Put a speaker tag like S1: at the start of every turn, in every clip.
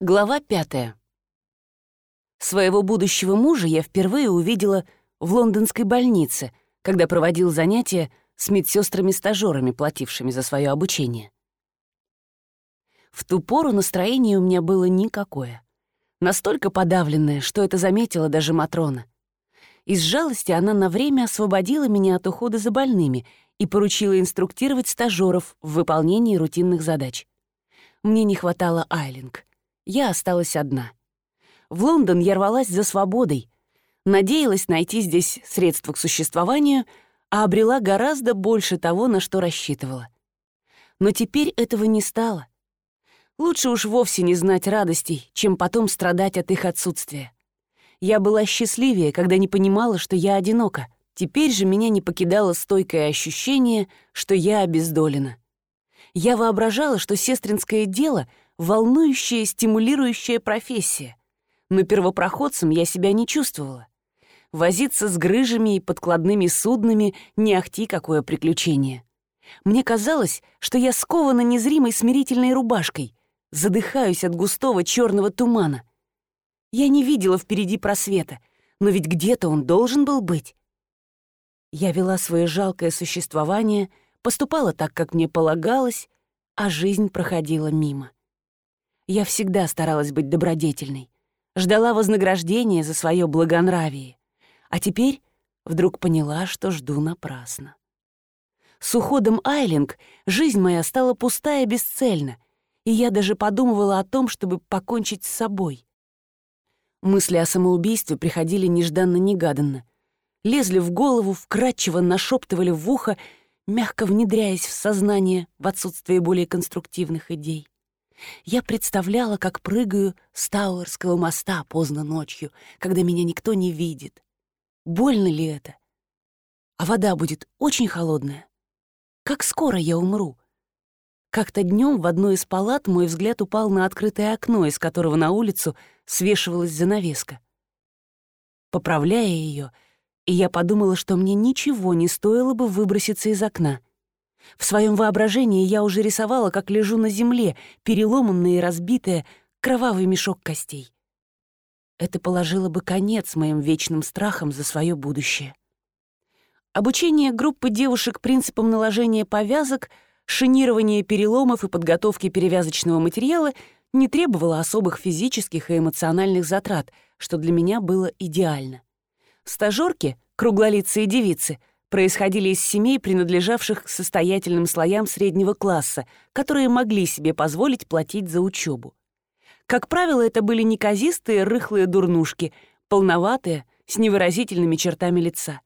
S1: Глава пятая. Своего будущего мужа я впервые увидела в лондонской больнице, когда проводил занятия с медсестрами-стажерами, платившими за свое обучение. В ту пору настроение у меня было никакое. Настолько подавленное, что это заметила даже Матрона. Из жалости она на время освободила меня от ухода за больными и поручила инструктировать стажеров в выполнении рутинных задач. Мне не хватало Айлинг я осталась одна. В Лондон я рвалась за свободой, надеялась найти здесь средства к существованию, а обрела гораздо больше того, на что рассчитывала. Но теперь этого не стало. Лучше уж вовсе не знать радостей, чем потом страдать от их отсутствия. Я была счастливее, когда не понимала, что я одинока. Теперь же меня не покидало стойкое ощущение, что я обездолена. Я воображала, что сестринское дело — волнующая, стимулирующая профессия. Но первопроходцем я себя не чувствовала. Возиться с грыжами и подкладными суднами — не ахти какое приключение. Мне казалось, что я скована незримой смирительной рубашкой, задыхаюсь от густого черного тумана. Я не видела впереди просвета, но ведь где-то он должен был быть. Я вела свое жалкое существование, поступала так, как мне полагалось, а жизнь проходила мимо. Я всегда старалась быть добродетельной, ждала вознаграждения за свое благонравие, а теперь вдруг поняла, что жду напрасно. С уходом Айлинг жизнь моя стала пустая и бесцельна, и я даже подумывала о том, чтобы покончить с собой. Мысли о самоубийстве приходили нежданно-негаданно, лезли в голову, вкрадчиво нашептывали в ухо, мягко внедряясь в сознание в отсутствие более конструктивных идей. Я представляла, как прыгаю с Тауэрского моста поздно ночью, когда меня никто не видит. Больно ли это? А вода будет очень холодная. Как скоро я умру? Как-то днем в одной из палат мой взгляд упал на открытое окно, из которого на улицу свешивалась занавеска. Поправляя ее, я подумала, что мне ничего не стоило бы выброситься из окна. В своем воображении я уже рисовала, как лежу на земле, переломанная и разбитая, кровавый мешок костей. Это положило бы конец моим вечным страхам за свое будущее. Обучение группы девушек принципам наложения повязок, шинирования переломов и подготовки перевязочного материала не требовало особых физических и эмоциональных затрат, что для меня было идеально. Стажёрки, круглолицые девицы — происходили из семей, принадлежавших к состоятельным слоям среднего класса, которые могли себе позволить платить за учебу. Как правило, это были неказистые, рыхлые дурнушки, полноватые, с невыразительными чертами лица.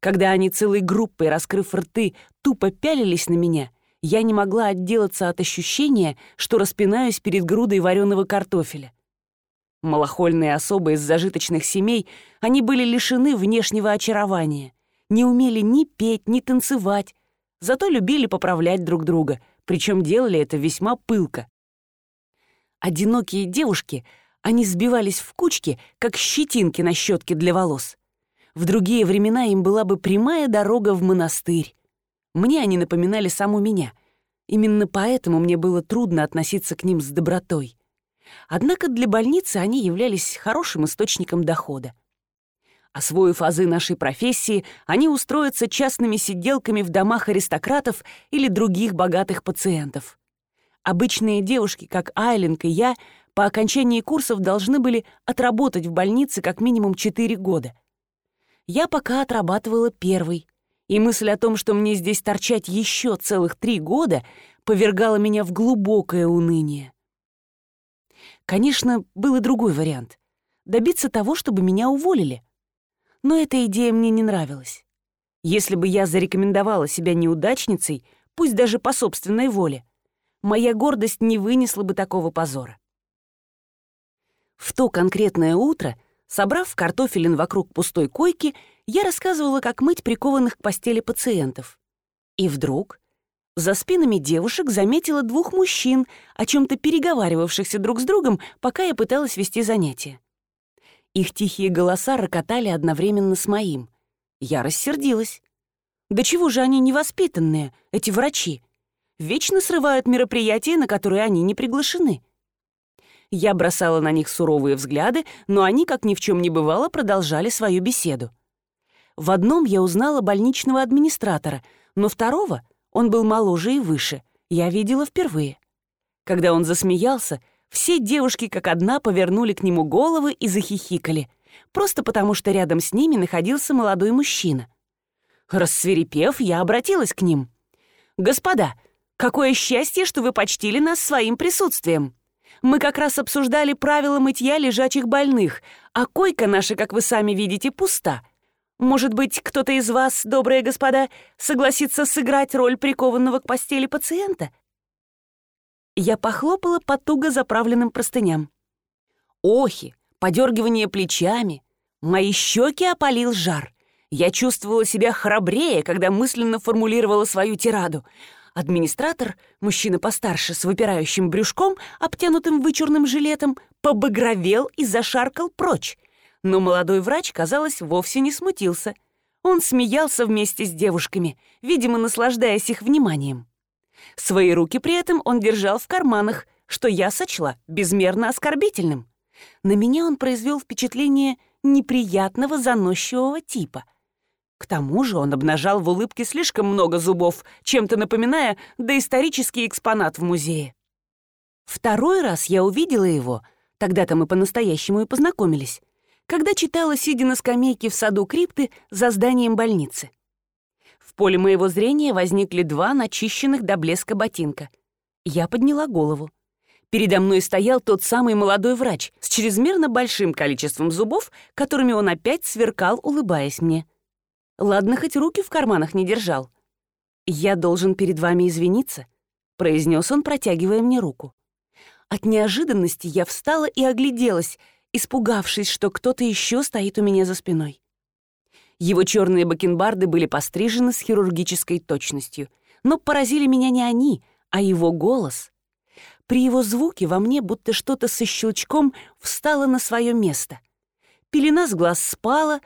S1: Когда они целой группой, раскрыв рты, тупо пялились на меня, я не могла отделаться от ощущения, что распинаюсь перед грудой вареного картофеля. Малохольные особы из зажиточных семей, они были лишены внешнего очарования не умели ни петь, ни танцевать, зато любили поправлять друг друга, причем делали это весьма пылко. Одинокие девушки, они сбивались в кучки, как щетинки на щетке для волос. В другие времена им была бы прямая дорога в монастырь. Мне они напоминали саму меня. Именно поэтому мне было трудно относиться к ним с добротой. Однако для больницы они являлись хорошим источником дохода. Освоив азы нашей профессии, они устроятся частными сиделками в домах аристократов или других богатых пациентов. Обычные девушки, как Айлинг и я, по окончании курсов должны были отработать в больнице как минимум 4 года. Я пока отрабатывала первый, и мысль о том, что мне здесь торчать еще целых три года, повергала меня в глубокое уныние. Конечно, был и другой вариант — добиться того, чтобы меня уволили но эта идея мне не нравилась. Если бы я зарекомендовала себя неудачницей, пусть даже по собственной воле, моя гордость не вынесла бы такого позора. В то конкретное утро, собрав картофелин вокруг пустой койки, я рассказывала, как мыть прикованных к постели пациентов. И вдруг за спинами девушек заметила двух мужчин, о чем то переговаривавшихся друг с другом, пока я пыталась вести занятия. Их тихие голоса рокотали одновременно с моим. Я рассердилась. Да чего же они невоспитанные, эти врачи? Вечно срывают мероприятия, на которые они не приглашены. Я бросала на них суровые взгляды, но они, как ни в чем не бывало, продолжали свою беседу. В одном я узнала больничного администратора, но второго, он был моложе и выше, я видела впервые. Когда он засмеялся, все девушки как одна повернули к нему головы и захихикали, просто потому что рядом с ними находился молодой мужчина. Рассверепев, я обратилась к ним. «Господа, какое счастье, что вы почтили нас своим присутствием! Мы как раз обсуждали правила мытья лежачих больных, а койка наша, как вы сами видите, пуста. Может быть, кто-то из вас, добрые господа, согласится сыграть роль прикованного к постели пациента?» Я похлопала по туго заправленным простыням. Охи, подергивание плечами. Мои щеки опалил жар. Я чувствовала себя храбрее, когда мысленно формулировала свою тираду. Администратор, мужчина постарше, с выпирающим брюшком, обтянутым вычурным жилетом, побагровел и зашаркал прочь. Но молодой врач, казалось, вовсе не смутился. Он смеялся вместе с девушками, видимо, наслаждаясь их вниманием. Свои руки при этом он держал в карманах, что я сочла безмерно оскорбительным. На меня он произвел впечатление неприятного заносчивого типа. К тому же он обнажал в улыбке слишком много зубов, чем-то напоминая доисторический экспонат в музее. Второй раз я увидела его, тогда-то мы по-настоящему и познакомились, когда читала, сидя на скамейке в саду крипты за зданием больницы. Поле моего зрения возникли два начищенных до блеска ботинка. Я подняла голову. Передо мной стоял тот самый молодой врач с чрезмерно большим количеством зубов, которыми он опять сверкал, улыбаясь мне. Ладно, хоть руки в карманах не держал. «Я должен перед вами извиниться», — произнес он, протягивая мне руку. От неожиданности я встала и огляделась, испугавшись, что кто-то еще стоит у меня за спиной. Его черные бакенбарды были пострижены с хирургической точностью. Но поразили меня не они, а его голос. При его звуке во мне будто что-то со щелчком встало на свое место. Пелена с глаз спала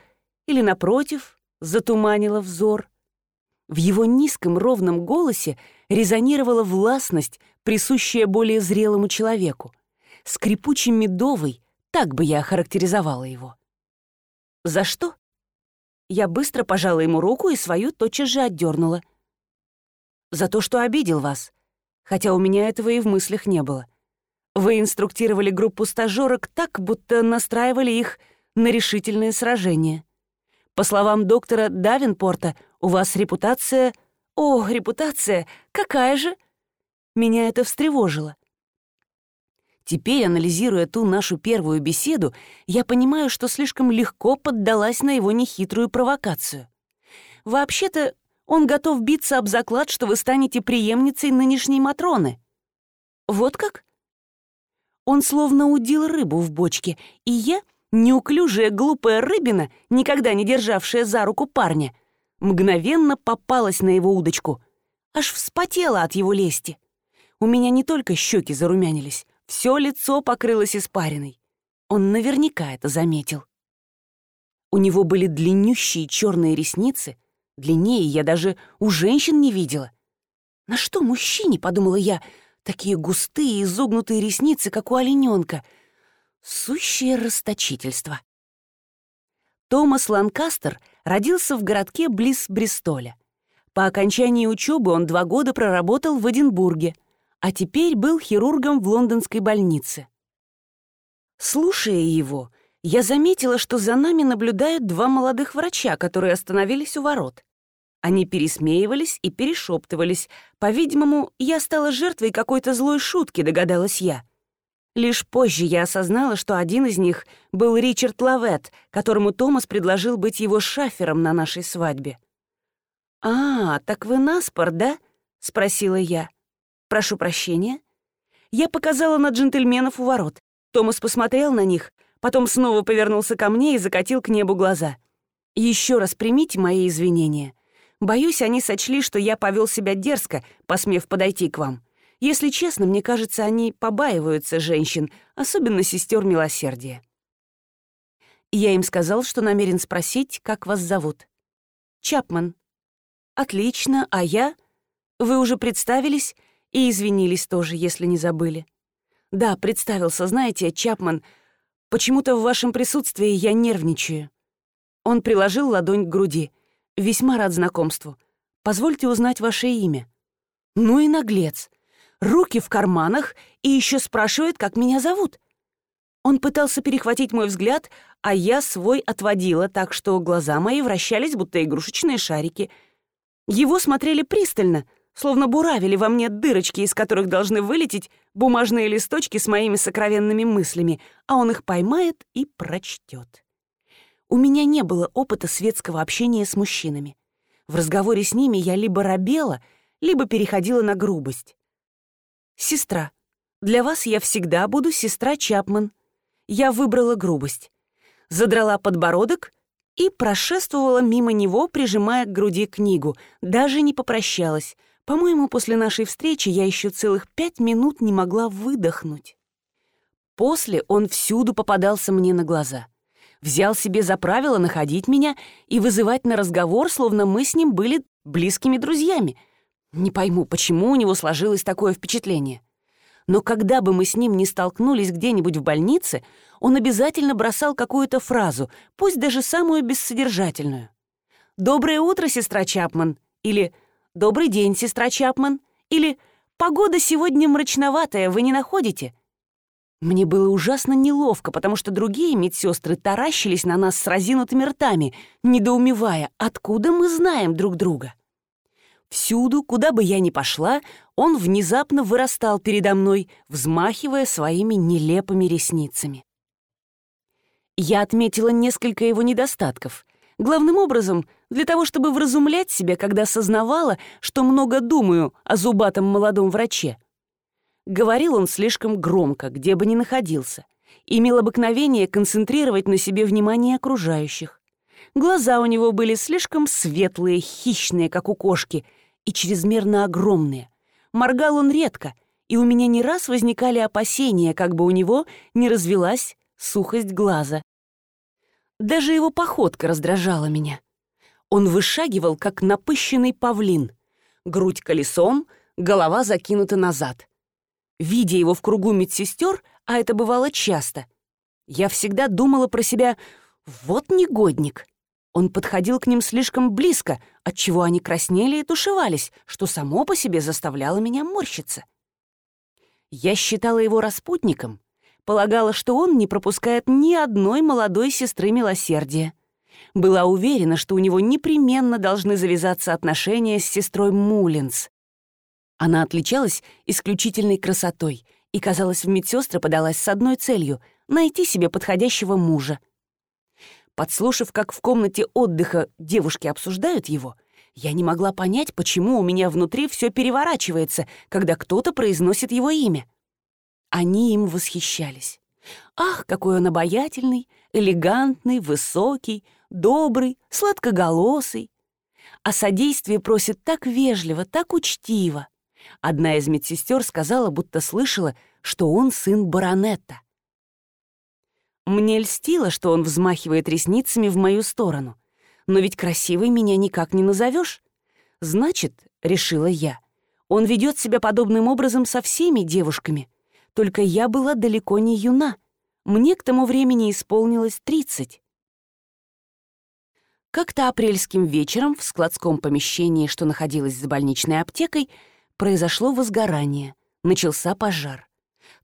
S1: или, напротив, затуманила взор. В его низком ровном голосе резонировала властность, присущая более зрелому человеку. Скрипучий медовый, так бы я охарактеризовала его. За что? Я быстро пожала ему руку и свою тотчас же отдернула. «За то, что обидел вас, хотя у меня этого и в мыслях не было. Вы инструктировали группу стажерок так, будто настраивали их на решительное сражение. По словам доктора Давинпорта, у вас репутация... О, репутация! Какая же? Меня это встревожило. Теперь, анализируя ту нашу первую беседу, я понимаю, что слишком легко поддалась на его нехитрую провокацию. Вообще-то, он готов биться об заклад, что вы станете преемницей нынешней Матроны. Вот как? Он словно удил рыбу в бочке, и я, неуклюжая глупая рыбина, никогда не державшая за руку парня, мгновенно попалась на его удочку. Аж вспотела от его лести. У меня не только щеки зарумянились, все лицо покрылось испариной. Он наверняка это заметил. У него были длиннющие черные ресницы, длиннее я даже у женщин не видела. На что мужчине, подумала я, такие густые изогнутые ресницы, как у олененка? Сущее расточительство. Томас Ланкастер родился в городке близ Бристоля. По окончании учебы он два года проработал в Эдинбурге — а теперь был хирургом в лондонской больнице. Слушая его, я заметила, что за нами наблюдают два молодых врача, которые остановились у ворот. Они пересмеивались и перешептывались. По-видимому, я стала жертвой какой-то злой шутки, догадалась я. Лишь позже я осознала, что один из них был Ричард Лавет, которому Томас предложил быть его шафером на нашей свадьбе. «А, так вы наспор, да?» — спросила я. «Прошу прощения». Я показала на джентльменов у ворот. Томас посмотрел на них, потом снова повернулся ко мне и закатил к небу глаза. «Еще раз примите мои извинения. Боюсь, они сочли, что я повел себя дерзко, посмев подойти к вам. Если честно, мне кажется, они побаиваются женщин, особенно сестер милосердия». Я им сказал, что намерен спросить, как вас зовут. «Чапман». «Отлично, а я?» «Вы уже представились?» И извинились тоже, если не забыли. Да, представился, знаете, Чапман, почему-то в вашем присутствии я нервничаю. Он приложил ладонь к груди. Весьма рад знакомству. Позвольте узнать ваше имя. Ну и наглец. Руки в карманах и еще спрашивает, как меня зовут. Он пытался перехватить мой взгляд, а я свой отводила, так что глаза мои вращались, будто игрушечные шарики. Его смотрели пристально, словно буравили во мне дырочки, из которых должны вылететь бумажные листочки с моими сокровенными мыслями, а он их поймает и прочтет. У меня не было опыта светского общения с мужчинами. В разговоре с ними я либо робела, либо переходила на грубость. «Сестра. Для вас я всегда буду сестра Чапман», я выбрала грубость. Задрала подбородок и прошествовала мимо него, прижимая к груди книгу. Даже не попрощалась. По-моему, после нашей встречи я еще целых пять минут не могла выдохнуть. После он всюду попадался мне на глаза. Взял себе за правило находить меня и вызывать на разговор, словно мы с ним были близкими друзьями. Не пойму, почему у него сложилось такое впечатление но когда бы мы с ним не столкнулись где-нибудь в больнице, он обязательно бросал какую-то фразу, пусть даже самую бессодержательную. «Доброе утро, сестра Чапман» или «Добрый день, сестра Чапман» или «Погода сегодня мрачноватая, вы не находите?» Мне было ужасно неловко, потому что другие медсестры таращились на нас с разинутыми ртами, недоумевая, откуда мы знаем друг друга. Всюду, куда бы я ни пошла, он внезапно вырастал передо мной, взмахивая своими нелепыми ресницами. Я отметила несколько его недостатков. Главным образом, для того, чтобы вразумлять себя, когда сознавала, что много думаю о зубатом молодом враче. Говорил он слишком громко, где бы ни находился. Имел обыкновение концентрировать на себе внимание окружающих. Глаза у него были слишком светлые, хищные, как у кошки — и чрезмерно огромные. Моргал он редко, и у меня не раз возникали опасения, как бы у него не развелась сухость глаза. Даже его походка раздражала меня. Он вышагивал, как напыщенный павлин. Грудь колесом, голова закинута назад. Видя его в кругу медсестер, а это бывало часто, я всегда думала про себя «вот негодник». Он подходил к ним слишком близко, отчего они краснели и тушевались, что само по себе заставляло меня морщиться. Я считала его распутником, полагала, что он не пропускает ни одной молодой сестры милосердия. Была уверена, что у него непременно должны завязаться отношения с сестрой Мулинс. Она отличалась исключительной красотой и, казалось, в медсестры подалась с одной целью — найти себе подходящего мужа — Подслушав, как в комнате отдыха девушки обсуждают его, я не могла понять, почему у меня внутри все переворачивается, когда кто-то произносит его имя. Они им восхищались. Ах, какой он обаятельный, элегантный, высокий, добрый, сладкоголосый. О содействии просит так вежливо, так учтиво. Одна из медсестер сказала, будто слышала, что он сын баронета. Мне льстило, что он взмахивает ресницами в мою сторону. Но ведь красивой меня никак не назовешь. Значит, решила я, он ведет себя подобным образом со всеми девушками. Только я была далеко не юна. Мне к тому времени исполнилось тридцать. Как-то апрельским вечером в складском помещении, что находилось за больничной аптекой, произошло возгорание, начался пожар.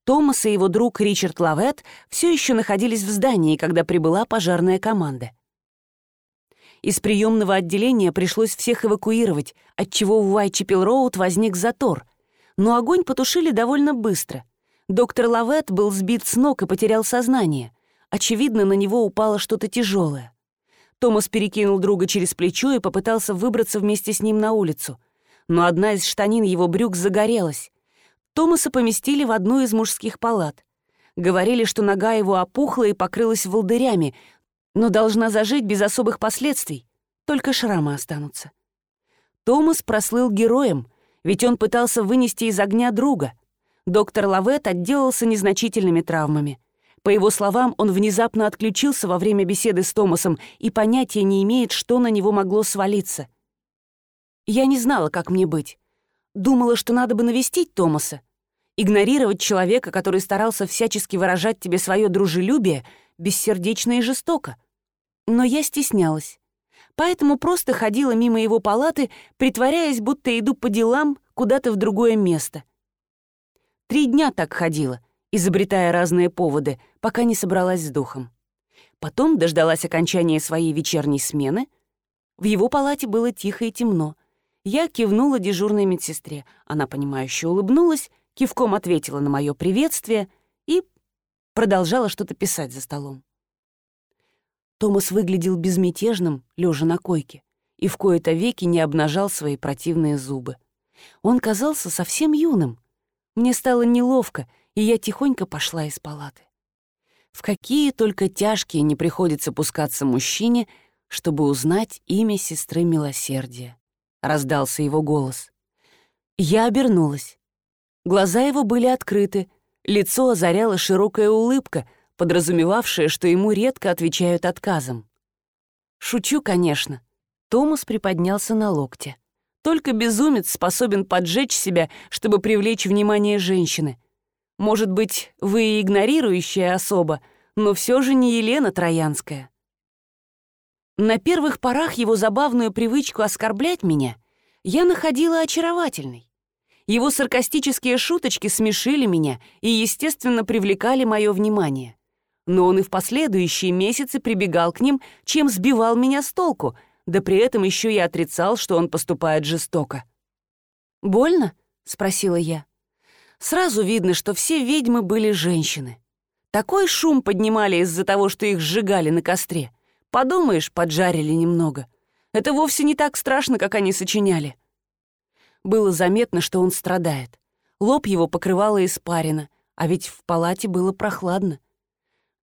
S1: Томас и его друг Ричард Лавет все еще находились в здании, когда прибыла пожарная команда. Из приемного отделения пришлось всех эвакуировать, отчего в Уайчепел-Роуд возник затор. Но огонь потушили довольно быстро. Доктор Лавет был сбит с ног и потерял сознание. Очевидно, на него упало что-то тяжелое. Томас перекинул друга через плечо и попытался выбраться вместе с ним на улицу. Но одна из штанин его брюк загорелась. Томаса поместили в одну из мужских палат. Говорили, что нога его опухла и покрылась волдырями, но должна зажить без особых последствий, только шрамы останутся. Томас прослыл героем, ведь он пытался вынести из огня друга. Доктор Лавет отделался незначительными травмами. По его словам, он внезапно отключился во время беседы с Томасом и понятия не имеет, что на него могло свалиться. Я не знала, как мне быть. Думала, что надо бы навестить Томаса. Игнорировать человека, который старался всячески выражать тебе свое дружелюбие, бессердечно и жестоко. Но я стеснялась. Поэтому просто ходила мимо его палаты, притворяясь, будто иду по делам куда-то в другое место. Три дня так ходила, изобретая разные поводы, пока не собралась с духом. Потом дождалась окончания своей вечерней смены. В его палате было тихо и темно. Я кивнула дежурной медсестре. Она, понимающе улыбнулась, кивком ответила на мое приветствие и продолжала что-то писать за столом. Томас выглядел безмятежным, лежа на койке, и в кои-то веки не обнажал свои противные зубы. Он казался совсем юным. Мне стало неловко, и я тихонько пошла из палаты. В какие только тяжкие не приходится пускаться мужчине, чтобы узнать имя сестры милосердия. Раздался его голос. Я обернулась. Глаза его были открыты, лицо озаряла широкая улыбка, подразумевавшая, что ему редко отвечают отказом. Шучу, конечно. Томас приподнялся на локте. Только безумец способен поджечь себя, чтобы привлечь внимание женщины — может быть, вы и игнорирующая особа, но все же не Елена Троянская. На первых порах его забавную привычку оскорблять меня я находила очаровательной. Его саркастические шуточки смешили меня и, естественно, привлекали мое внимание. Но он и в последующие месяцы прибегал к ним, чем сбивал меня с толку, да при этом еще и отрицал, что он поступает жестоко. «Больно?» — спросила я. Сразу видно, что все ведьмы были женщины. Такой шум поднимали из-за того, что их сжигали на костре. Подумаешь, поджарили немного. Это вовсе не так страшно, как они сочиняли. Было заметно, что он страдает. Лоб его покрывало испарина, а ведь в палате было прохладно.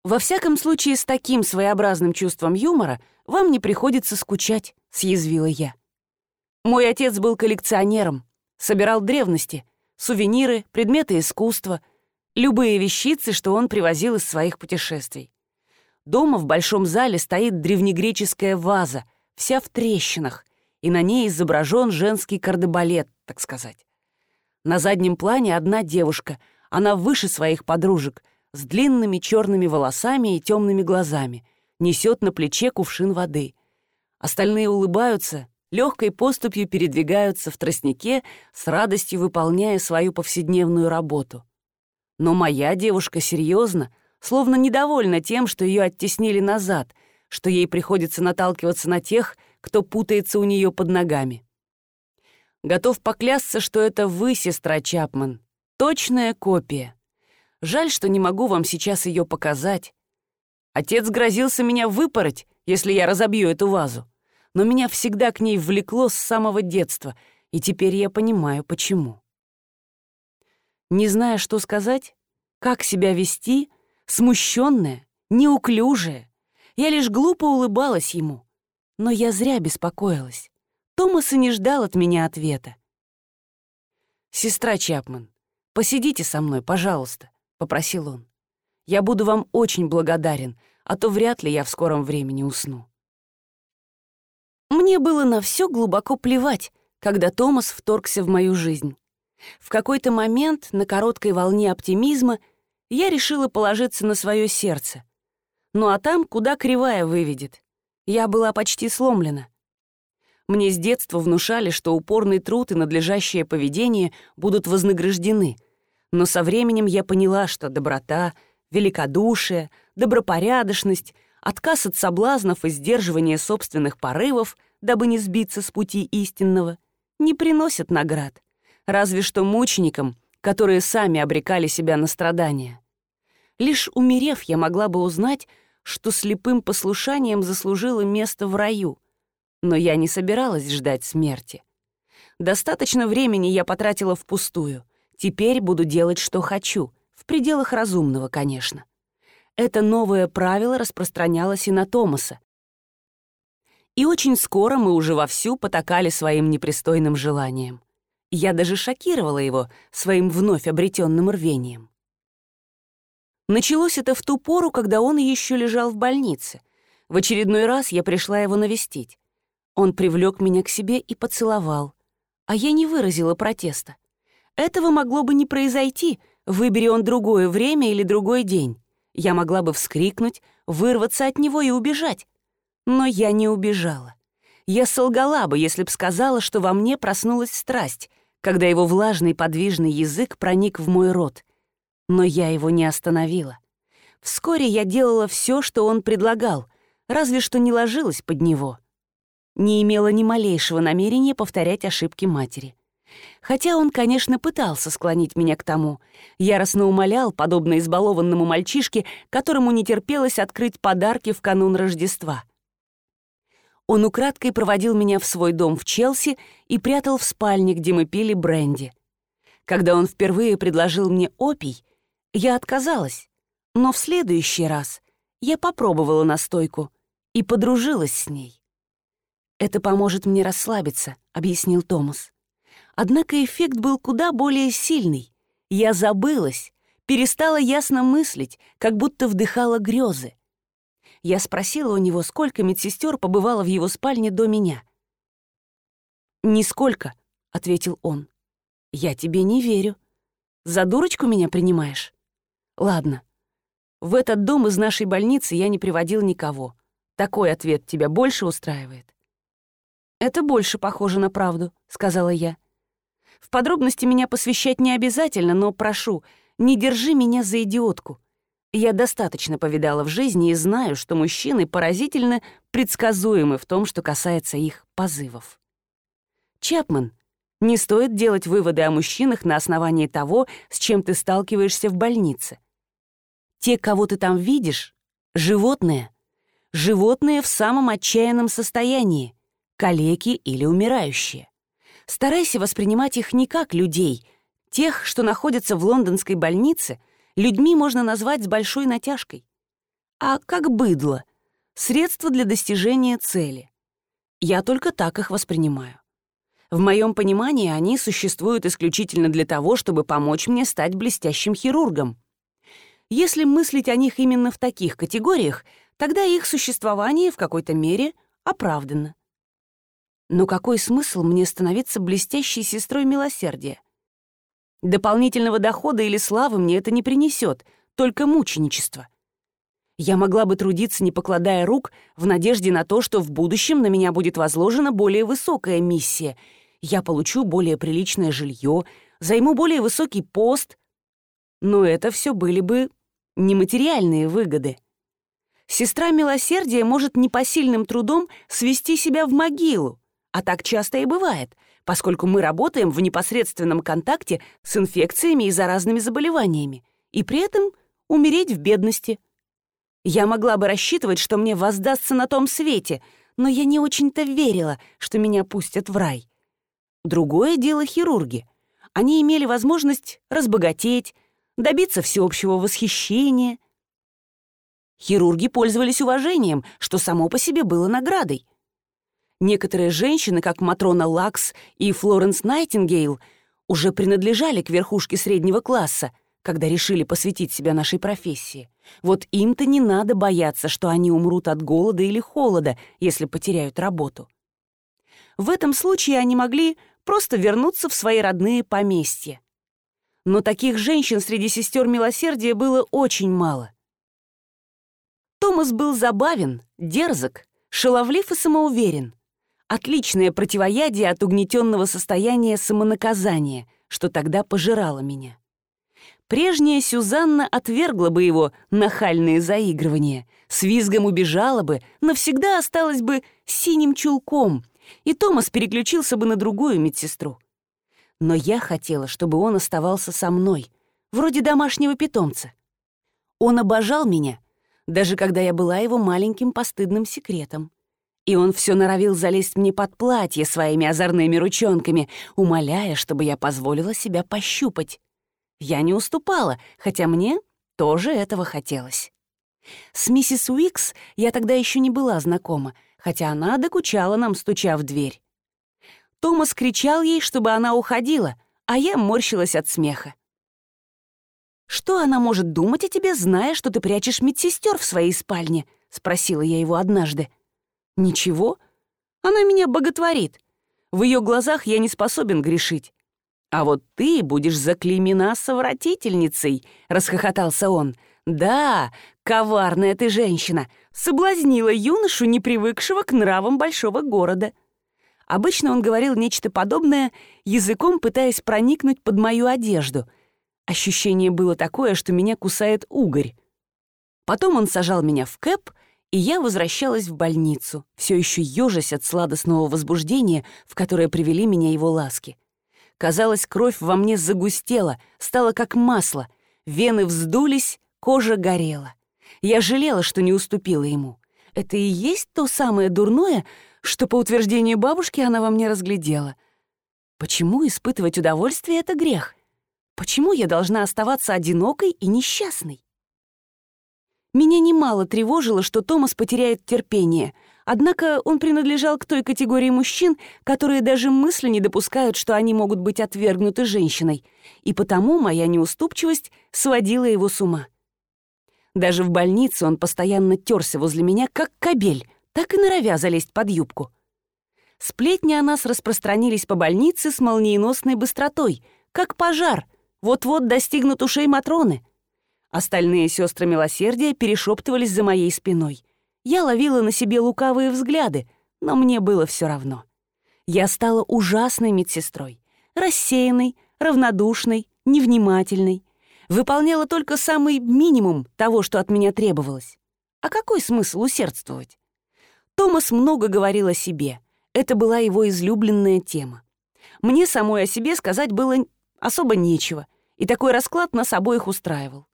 S1: Во всяком случае, с таким своеобразным чувством юмора вам не приходится скучать, съязвила я. Мой отец был коллекционером, собирал древности, сувениры, предметы искусства, любые вещицы, что он привозил из своих путешествий. Дома в большом зале стоит древнегреческая ваза, вся в трещинах, и на ней изображен женский кардебалет, так сказать. На заднем плане одна девушка, она выше своих подружек, с длинными черными волосами и темными глазами, несет на плече кувшин воды. Остальные улыбаются, легкой поступью передвигаются в тростнике, с радостью выполняя свою повседневную работу. Но моя девушка серьезно, словно недовольна тем, что ее оттеснили назад, что ей приходится наталкиваться на тех, кто путается у нее под ногами. Готов поклясться, что это вы, сестра Чапман. Точная копия. Жаль, что не могу вам сейчас ее показать. Отец грозился меня выпороть, если я разобью эту вазу но меня всегда к ней влекло с самого детства, и теперь я понимаю, почему. Не зная, что сказать, как себя вести, смущенная, неуклюжая, я лишь глупо улыбалась ему. Но я зря беспокоилась. Томас и не ждал от меня ответа. «Сестра Чапман, посидите со мной, пожалуйста», — попросил он. «Я буду вам очень благодарен, а то вряд ли я в скором времени усну». Мне было на все глубоко плевать, когда Томас вторгся в мою жизнь. В какой-то момент, на короткой волне оптимизма, я решила положиться на свое сердце. Ну а там, куда кривая выведет. Я была почти сломлена. Мне с детства внушали, что упорный труд и надлежащее поведение будут вознаграждены. Но со временем я поняла, что доброта, великодушие, добропорядочность — отказ от соблазнов и сдерживание собственных порывов, дабы не сбиться с пути истинного, не приносят наград, разве что мученикам, которые сами обрекали себя на страдания. Лишь умерев, я могла бы узнать, что слепым послушанием заслужила место в раю, но я не собиралась ждать смерти. Достаточно времени я потратила впустую. Теперь буду делать, что хочу, в пределах разумного, конечно. Это новое правило распространялось и на Томаса. И очень скоро мы уже вовсю потакали своим непристойным желанием. Я даже шокировала его своим вновь обретенным рвением. Началось это в ту пору, когда он еще лежал в больнице. В очередной раз я пришла его навестить. Он привлек меня к себе и поцеловал, а я не выразила протеста. Этого могло бы не произойти, выбери он другое время или другой день. Я могла бы вскрикнуть, вырваться от него и убежать. Но я не убежала. Я солгала бы, если б сказала, что во мне проснулась страсть, когда его влажный подвижный язык проник в мой рот. Но я его не остановила. Вскоре я делала все, что он предлагал, разве что не ложилась под него. Не имела ни малейшего намерения повторять ошибки матери. Хотя он, конечно, пытался склонить меня к тому. Яростно умолял, подобно избалованному мальчишке, которому не терпелось открыть подарки в канун Рождества. Он украдкой проводил меня в свой дом в Челси и прятал в спальне, где мы пили бренди. Когда он впервые предложил мне опий, я отказалась, но в следующий раз я попробовала настойку и подружилась с ней. «Это поможет мне расслабиться», — объяснил Томас. Однако эффект был куда более сильный. Я забылась, перестала ясно мыслить, как будто вдыхала грезы. Я спросила у него, сколько медсестер побывало в его спальне до меня. «Нисколько», — ответил он. «Я тебе не верю. За дурочку меня принимаешь? Ладно. В этот дом из нашей больницы я не приводил никого. Такой ответ тебя больше устраивает?» «Это больше похоже на правду», — сказала я. «В подробности меня посвящать не обязательно, но прошу, не держи меня за идиотку. Я достаточно повидала в жизни и знаю, что мужчины поразительно предсказуемы в том, что касается их позывов. Чапман, не стоит делать выводы о мужчинах на основании того, с чем ты сталкиваешься в больнице. Те, кого ты там видишь, — животные. Животные в самом отчаянном состоянии, калеки или умирающие. Старайся воспринимать их не как людей, тех, что находятся в лондонской больнице — людьми можно назвать с большой натяжкой. А как быдло — средство для достижения цели. Я только так их воспринимаю. В моем понимании они существуют исключительно для того, чтобы помочь мне стать блестящим хирургом. Если мыслить о них именно в таких категориях, тогда их существование в какой-то мере оправдано. Но какой смысл мне становиться блестящей сестрой милосердия? Дополнительного дохода или славы мне это не принесет, только мученичество. Я могла бы трудиться, не покладая рук, в надежде на то, что в будущем на меня будет возложена более высокая миссия. Я получу более приличное жилье, займу более высокий пост. Но это все были бы нематериальные выгоды. Сестра милосердия может непосильным трудом свести себя в могилу, а так часто и бывает — поскольку мы работаем в непосредственном контакте с инфекциями и заразными заболеваниями, и при этом умереть в бедности. Я могла бы рассчитывать, что мне воздастся на том свете, но я не очень-то верила, что меня пустят в рай. Другое дело хирурги. Они имели возможность разбогатеть, добиться всеобщего восхищения. Хирурги пользовались уважением, что само по себе было наградой. Некоторые женщины, как Матрона Лакс и Флоренс Найтингейл, уже принадлежали к верхушке среднего класса, когда решили посвятить себя нашей профессии. Вот им-то не надо бояться, что они умрут от голода или холода, если потеряют работу. В этом случае они могли просто вернуться в свои родные поместья. Но таких женщин среди сестер милосердия было очень мало. Томас был забавен, дерзок, шаловлив и самоуверен отличное противоядие от угнетенного состояния самонаказания, что тогда пожирало меня. Прежняя Сюзанна отвергла бы его нахальные заигрывания, с визгом убежала бы, навсегда осталась бы синим чулком, и Томас переключился бы на другую медсестру. Но я хотела, чтобы он оставался со мной, вроде домашнего питомца. Он обожал меня, даже когда я была его маленьким постыдным секретом. И он все норовил залезть мне под платье своими озорными ручонками, умоляя, чтобы я позволила себя пощупать. Я не уступала, хотя мне тоже этого хотелось. С миссис Уикс я тогда еще не была знакома, хотя она докучала нам, стуча в дверь. Томас кричал ей, чтобы она уходила, а я морщилась от смеха. «Что она может думать о тебе, зная, что ты прячешь медсестер в своей спальне?» — спросила я его однажды. Ничего. Она меня боготворит. В ее глазах я не способен грешить. «А вот ты будешь заклеймена совратительницей», — расхохотался он. «Да, коварная ты женщина, соблазнила юношу, не привыкшего к нравам большого города». Обычно он говорил нечто подобное, языком пытаясь проникнуть под мою одежду. Ощущение было такое, что меня кусает угорь. Потом он сажал меня в кэп, и я возвращалась в больницу, все еще ежась от сладостного возбуждения, в которое привели меня его ласки. Казалось, кровь во мне загустела, стала как масло, вены вздулись, кожа горела. Я жалела, что не уступила ему. Это и есть то самое дурное, что, по утверждению бабушки, она во мне разглядела. Почему испытывать удовольствие — это грех? Почему я должна оставаться одинокой и несчастной? Меня немало тревожило, что Томас потеряет терпение, однако он принадлежал к той категории мужчин, которые даже мысли не допускают, что они могут быть отвергнуты женщиной, и потому моя неуступчивость сводила его с ума. Даже в больнице он постоянно терся возле меня, как кобель, так и норовя залезть под юбку. Сплетни о нас распространились по больнице с молниеносной быстротой, как пожар, вот-вот достигнут ушей Матроны. Остальные сестры милосердия перешептывались за моей спиной. Я ловила на себе лукавые взгляды, но мне было все равно. Я стала ужасной медсестрой, рассеянной, равнодушной, невнимательной, выполняла только самый минимум того, что от меня требовалось. А какой смысл усердствовать? Томас много говорил о себе. Это была его излюбленная тема. Мне самой о себе сказать было особо нечего, и такой расклад нас обоих устраивал.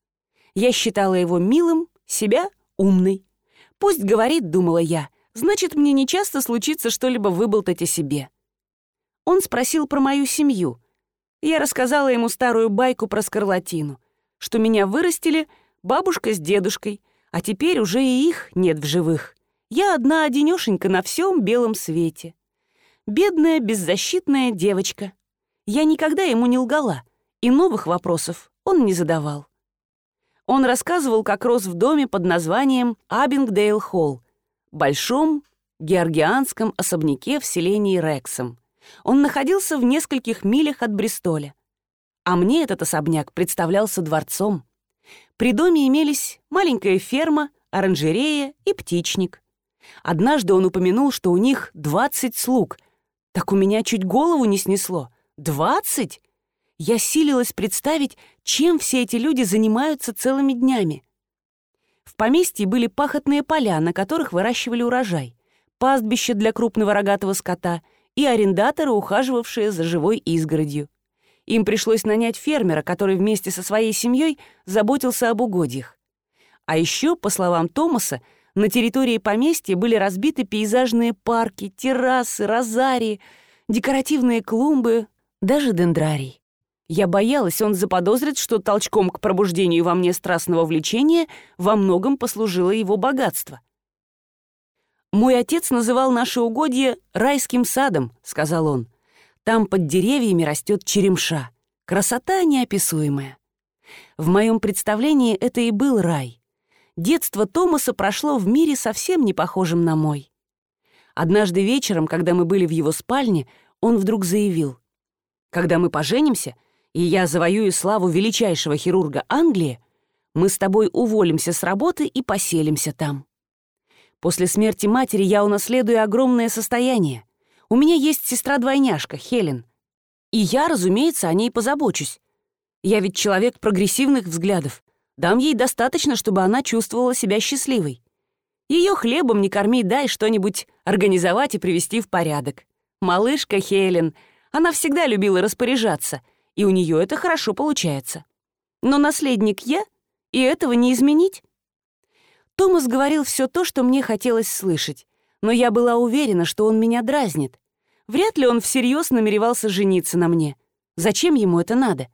S1: Я считала его милым, себя — умной. Пусть говорит, думала я, значит, мне нечасто случится что-либо выболтать о себе. Он спросил про мою семью. Я рассказала ему старую байку про скарлатину, что меня вырастили бабушка с дедушкой, а теперь уже и их нет в живых. Я одна одинёшенька на всем белом свете. Бедная, беззащитная девочка. Я никогда ему не лгала, и новых вопросов он не задавал. Он рассказывал, как рос в доме под названием Абингдейл Холл, большом георгианском особняке в селении Рексом. Он находился в нескольких милях от Бристоля. А мне этот особняк представлялся дворцом. При доме имелись маленькая ферма, оранжерея и птичник. Однажды он упомянул, что у них 20 слуг. Так у меня чуть голову не снесло. 20? Я силилась представить, чем все эти люди занимаются целыми днями. В поместье были пахотные поля, на которых выращивали урожай, пастбище для крупного рогатого скота и арендаторы, ухаживавшие за живой изгородью. Им пришлось нанять фермера, который вместе со своей семьей заботился об угодьях. А еще, по словам Томаса, на территории поместья были разбиты пейзажные парки, террасы, розарии, декоративные клумбы, даже дендрарий. Я боялась, он заподозрит, что толчком к пробуждению во мне страстного влечения во многом послужило его богатство. «Мой отец называл наше угодье райским садом», — сказал он. «Там под деревьями растет черемша. Красота неописуемая». В моем представлении это и был рай. Детство Томаса прошло в мире совсем не похожем на мой. Однажды вечером, когда мы были в его спальне, он вдруг заявил, «Когда мы поженимся, и я завоюю славу величайшего хирурга Англии, мы с тобой уволимся с работы и поселимся там. После смерти матери я унаследую огромное состояние. У меня есть сестра-двойняшка, Хелен. И я, разумеется, о ней позабочусь. Я ведь человек прогрессивных взглядов. Дам ей достаточно, чтобы она чувствовала себя счастливой. Ее хлебом не корми, дай что-нибудь организовать и привести в порядок. Малышка Хелен, она всегда любила распоряжаться, и у нее это хорошо получается. Но наследник я, и этого не изменить. Томас говорил все то, что мне хотелось слышать, но я была уверена, что он меня дразнит. Вряд ли он всерьез намеревался жениться на мне. Зачем ему это надо?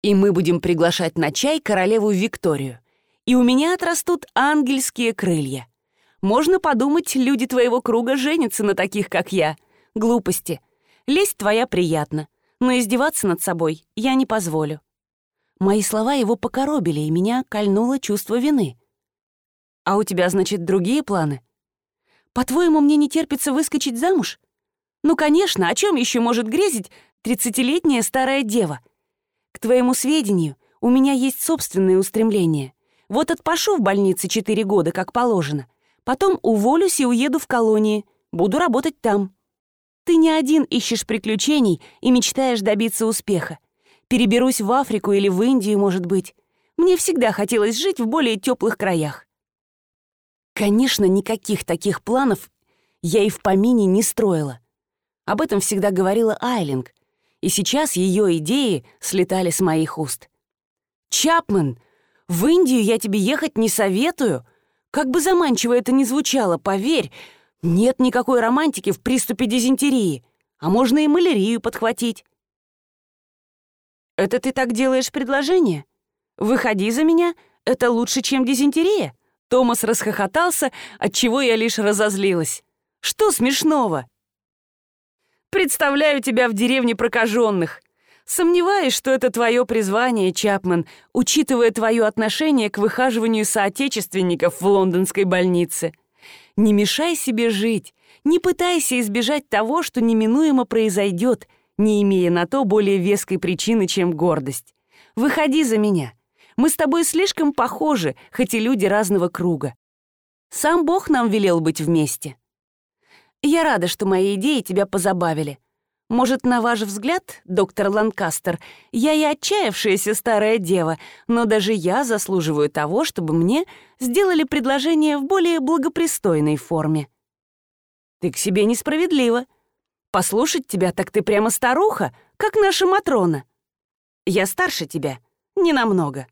S1: И мы будем приглашать на чай королеву Викторию. И у меня отрастут ангельские крылья. Можно подумать, люди твоего круга женятся на таких, как я. Глупости. Лесть твоя приятно, но издеваться над собой я не позволю. Мои слова его покоробили, и меня кольнуло чувство вины. А у тебя, значит, другие планы? По-твоему, мне не терпится выскочить замуж? Ну, конечно, о чем еще может грезить тридцатилетняя старая дева. К твоему сведению, у меня есть собственные устремления. Вот отпашу в больнице четыре года, как положено. Потом уволюсь и уеду в колонии. Буду работать там. Ты не один ищешь приключений и мечтаешь добиться успеха. Переберусь в Африку или в Индию, может быть. Мне всегда хотелось жить в более теплых краях. Конечно, никаких таких планов я и в помине не строила. Об этом всегда говорила Айлинг, и сейчас ее идеи слетали с моих уст. «Чапман, в Индию я тебе ехать не советую. Как бы заманчиво это ни звучало, поверь, нет никакой романтики в приступе дизентерии, а можно и малярию подхватить». «Это ты так делаешь предложение? Выходи за меня, это лучше, чем дизентерия?» Томас расхохотался, отчего я лишь разозлилась. «Что смешного?» Представляю тебя в деревне прокаженных. Сомневаюсь, что это твое призвание, Чапман, учитывая твое отношение к выхаживанию соотечественников в лондонской больнице. Не мешай себе жить, не пытайся избежать того, что неминуемо произойдет, не имея на то более веской причины, чем гордость. Выходи за меня. Мы с тобой слишком похожи, хоть и люди разного круга. Сам Бог нам велел быть вместе. Я рада, что мои идеи тебя позабавили. Может, на ваш взгляд, доктор Ланкастер, я и отчаявшаяся старая дева, но даже я заслуживаю того, чтобы мне сделали предложение в более благопристойной форме. Ты к себе несправедлива. Послушать тебя, так ты прямо старуха, как наша Матрона. Я старше тебя, не намного.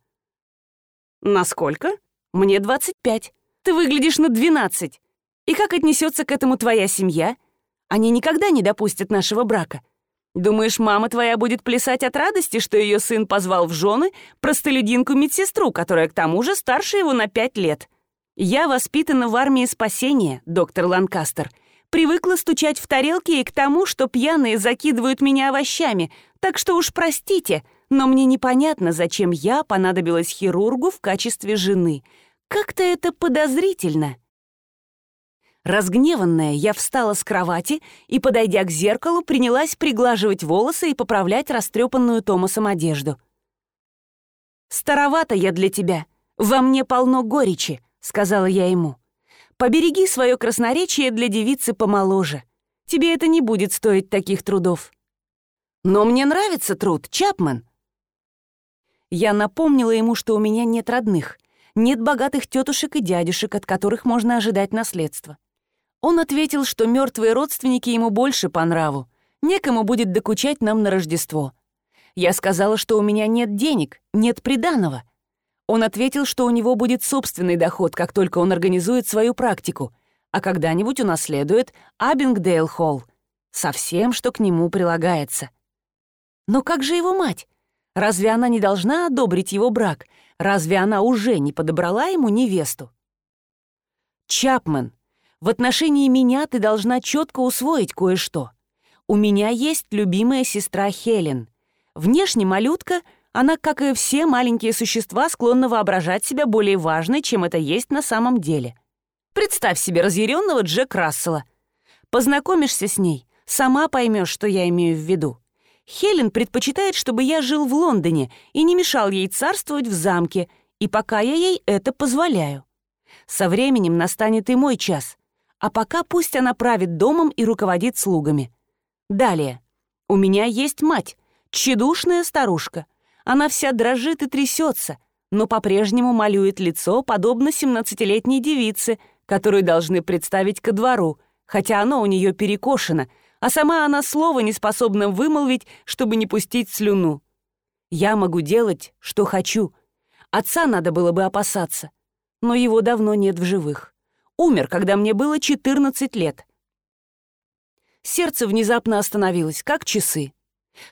S1: Насколько? Мне 25. Ты выглядишь на 12. И как отнесется к этому твоя семья? Они никогда не допустят нашего брака. Думаешь, мама твоя будет плясать от радости, что ее сын позвал в жены простолюдинку-медсестру, которая к тому же старше его на пять лет? Я воспитана в армии спасения, доктор Ланкастер. Привыкла стучать в тарелки и к тому, что пьяные закидывают меня овощами, так что уж простите, но мне непонятно, зачем я понадобилась хирургу в качестве жены. Как-то это подозрительно. Разгневанная, я встала с кровати и, подойдя к зеркалу, принялась приглаживать волосы и поправлять растрепанную Томасом одежду. «Старовато я для тебя. Во мне полно горечи», — сказала я ему. «Побереги свое красноречие для девицы помоложе. Тебе это не будет стоить таких трудов». «Но мне нравится труд, Чапман». Я напомнила ему, что у меня нет родных, нет богатых тетушек и дядюшек, от которых можно ожидать наследства. Он ответил, что мертвые родственники ему больше по нраву. Некому будет докучать нам на Рождество. Я сказала, что у меня нет денег, нет приданого. Он ответил, что у него будет собственный доход, как только он организует свою практику, а когда-нибудь унаследует Абингдейл Холл со всем, что к нему прилагается. Но как же его мать? Разве она не должна одобрить его брак? Разве она уже не подобрала ему невесту? Чапмен, в отношении меня ты должна четко усвоить кое-что. У меня есть любимая сестра Хелен. Внешне малютка, она, как и все маленькие существа, склонна воображать себя более важной, чем это есть на самом деле. Представь себе разъяренного Джек Рассела. Познакомишься с ней, сама поймешь, что я имею в виду. Хелен предпочитает, чтобы я жил в Лондоне и не мешал ей царствовать в замке, и пока я ей это позволяю. Со временем настанет и мой час. А пока пусть она правит домом и руководит слугами. Далее. У меня есть мать, тщедушная старушка. Она вся дрожит и трясется, но по-прежнему малюет лицо, подобно 17-летней девице, которую должны представить ко двору, хотя оно у нее перекошено, а сама она слова не способна вымолвить, чтобы не пустить слюну. Я могу делать, что хочу. Отца надо было бы опасаться, но его давно нет в живых умер, когда мне было 14 лет. Сердце внезапно остановилось, как часы.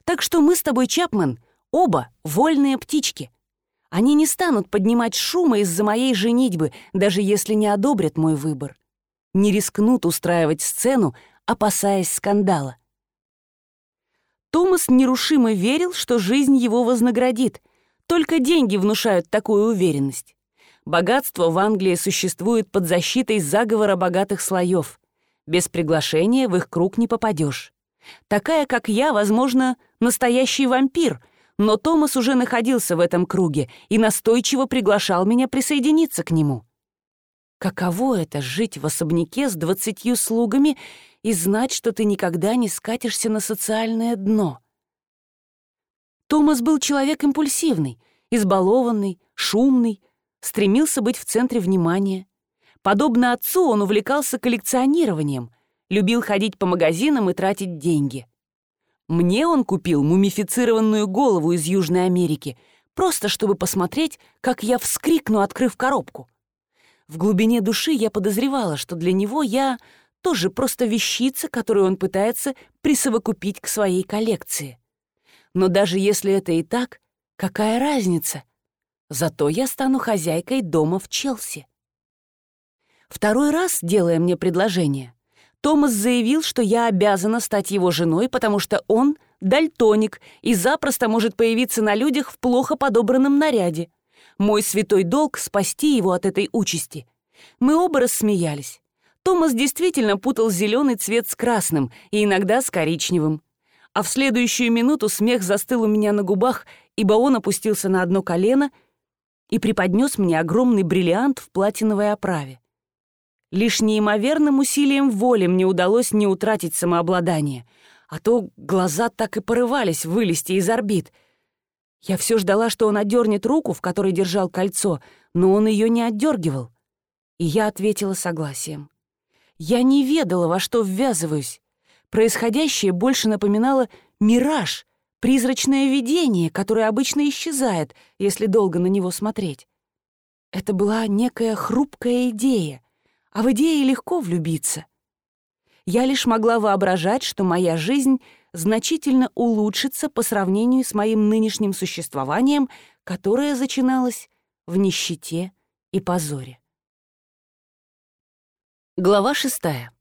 S1: Так что мы с тобой, Чапман, оба вольные птички. Они не станут поднимать шума из-за моей женитьбы, даже если не одобрят мой выбор. Не рискнут устраивать сцену, опасаясь скандала. Томас нерушимо верил, что жизнь его вознаградит. Только деньги внушают такую уверенность. Богатство в Англии существует под защитой заговора богатых слоев. Без приглашения в их круг не попадешь. Такая, как я, возможно, настоящий вампир, но Томас уже находился в этом круге и настойчиво приглашал меня присоединиться к нему. Каково это — жить в особняке с двадцатью слугами и знать, что ты никогда не скатишься на социальное дно? Томас был человек импульсивный, избалованный, шумный, стремился быть в центре внимания. Подобно отцу, он увлекался коллекционированием, любил ходить по магазинам и тратить деньги. Мне он купил мумифицированную голову из Южной Америки, просто чтобы посмотреть, как я вскрикну, открыв коробку. В глубине души я подозревала, что для него я тоже просто вещица, которую он пытается присовокупить к своей коллекции. Но даже если это и так, какая разница? Зато я стану хозяйкой дома в Челси. Второй раз, делая мне предложение, Томас заявил, что я обязана стать его женой, потому что он дальтоник и запросто может появиться на людях в плохо подобранном наряде. Мой святой долг — спасти его от этой участи. Мы оба рассмеялись. Томас действительно путал зеленый цвет с красным и иногда с коричневым а в следующую минуту смех застыл у меня на губах, ибо он опустился на одно колено и преподнес мне огромный бриллиант в платиновой оправе. Лишь неимоверным усилием воли мне удалось не утратить самообладание, а то глаза так и порывались вылезти из орбит. Я все ждала, что он отдернет руку, в которой держал кольцо, но он ее не отдергивал. И я ответила согласием. Я не ведала, во что ввязываюсь. Происходящее больше напоминало мираж, призрачное видение, которое обычно исчезает, если долго на него смотреть. Это была некая хрупкая идея, а в идеи легко влюбиться. Я лишь могла воображать, что моя жизнь значительно улучшится по сравнению с моим нынешним существованием, которое начиналось в нищете и позоре. Глава шестая.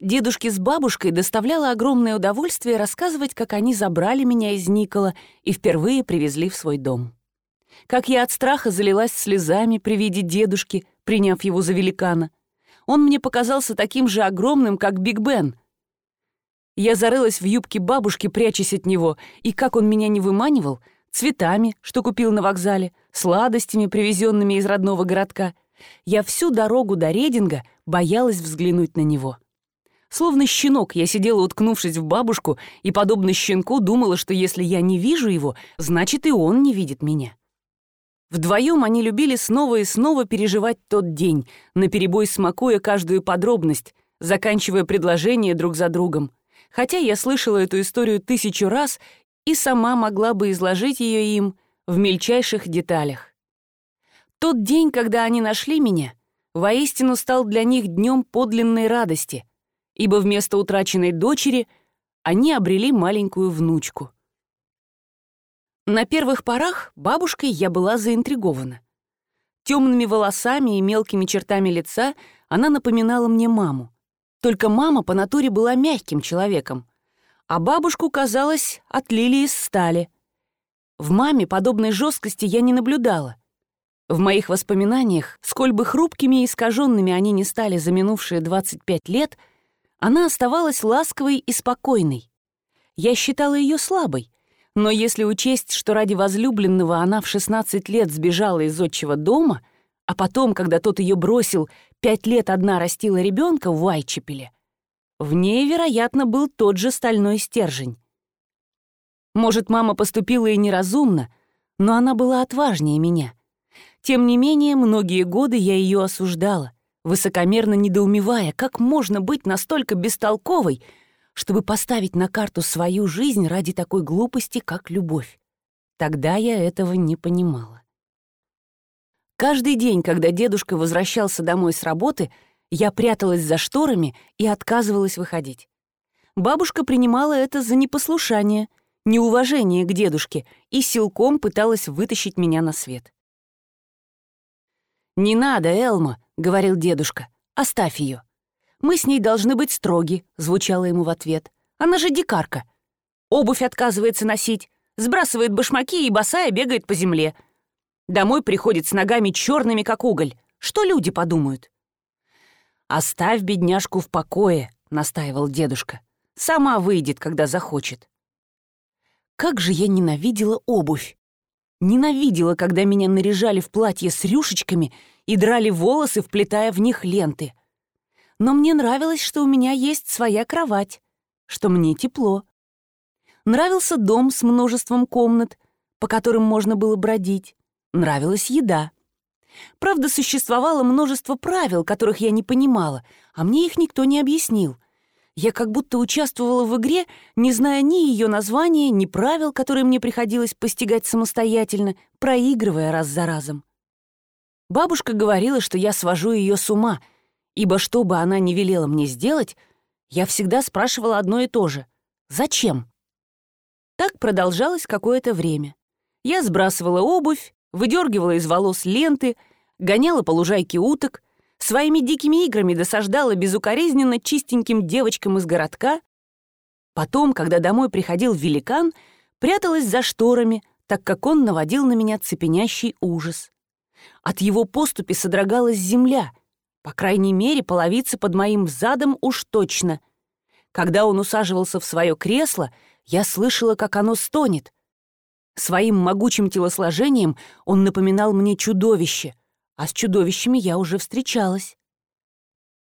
S1: Дедушке с бабушкой доставляло огромное удовольствие рассказывать, как они забрали меня из Никола и впервые привезли в свой дом. Как я от страха залилась слезами при виде дедушки, приняв его за великана. Он мне показался таким же огромным, как Биг Бен. Я зарылась в юбке бабушки, прячась от него, и как он меня не выманивал, цветами, что купил на вокзале, сладостями, привезенными из родного городка. Я всю дорогу до Рединга боялась взглянуть на него. Словно щенок, я сидела, уткнувшись в бабушку, и, подобно щенку, думала, что если я не вижу его, значит, и он не видит меня. Вдвоем они любили снова и снова переживать тот день, наперебой смакуя каждую подробность, заканчивая предложения друг за другом. Хотя я слышала эту историю тысячу раз и сама могла бы изложить ее им в мельчайших деталях. Тот день, когда они нашли меня, воистину стал для них днем подлинной радости — ибо вместо утраченной дочери они обрели маленькую внучку. На первых порах бабушкой я была заинтригована. Темными волосами и мелкими чертами лица она напоминала мне маму. Только мама по натуре была мягким человеком, а бабушку, казалось, отлили из стали. В маме подобной жесткости я не наблюдала. В моих воспоминаниях, сколь бы хрупкими и искаженными они не стали за минувшие 25 лет — она оставалась ласковой и спокойной. Я считала ее слабой, но если учесть, что ради возлюбленного она в 16 лет сбежала из отчего дома, а потом, когда тот ее бросил, пять лет одна растила ребенка в Вайчепеле, в ней, вероятно, был тот же стальной стержень. Может, мама поступила и неразумно, но она была отважнее меня. Тем не менее, многие годы я ее осуждала, высокомерно недоумевая, как можно быть настолько бестолковой, чтобы поставить на карту свою жизнь ради такой глупости, как любовь. Тогда я этого не понимала. Каждый день, когда дедушка возвращался домой с работы, я пряталась за шторами и отказывалась выходить. Бабушка принимала это за непослушание, неуважение к дедушке и силком пыталась вытащить меня на свет. «Не надо, Элма», — говорил дедушка. «Оставь ее. Мы с ней должны быть строги», — звучало ему в ответ. «Она же дикарка. Обувь отказывается носить, сбрасывает башмаки и босая бегает по земле. Домой приходит с ногами черными, как уголь. Что люди подумают?» «Оставь бедняжку в покое», — настаивал дедушка. «Сама выйдет, когда захочет». Как же я ненавидела обувь! Ненавидела, когда меня наряжали в платье с рюшечками и драли волосы, вплетая в них ленты. Но мне нравилось, что у меня есть своя кровать, что мне тепло. Нравился дом с множеством комнат, по которым можно было бродить. Нравилась еда. Правда, существовало множество правил, которых я не понимала, а мне их никто не объяснил. Я как будто участвовала в игре, не зная ни ее названия, ни правил, которые мне приходилось постигать самостоятельно, проигрывая раз за разом. Бабушка говорила, что я свожу ее с ума, ибо что бы она ни велела мне сделать, я всегда спрашивала одно и то же — «Зачем?». Так продолжалось какое-то время. Я сбрасывала обувь, выдергивала из волос ленты, гоняла по лужайке уток, своими дикими играми досаждала безукоризненно чистеньким девочкам из городка. Потом, когда домой приходил великан, пряталась за шторами, так как он наводил на меня цепенящий ужас. От его поступи содрогалась земля, по крайней мере, половица под моим задом уж точно. Когда он усаживался в свое кресло, я слышала, как оно стонет. Своим могучим телосложением он напоминал мне чудовище — а с чудовищами я уже встречалась.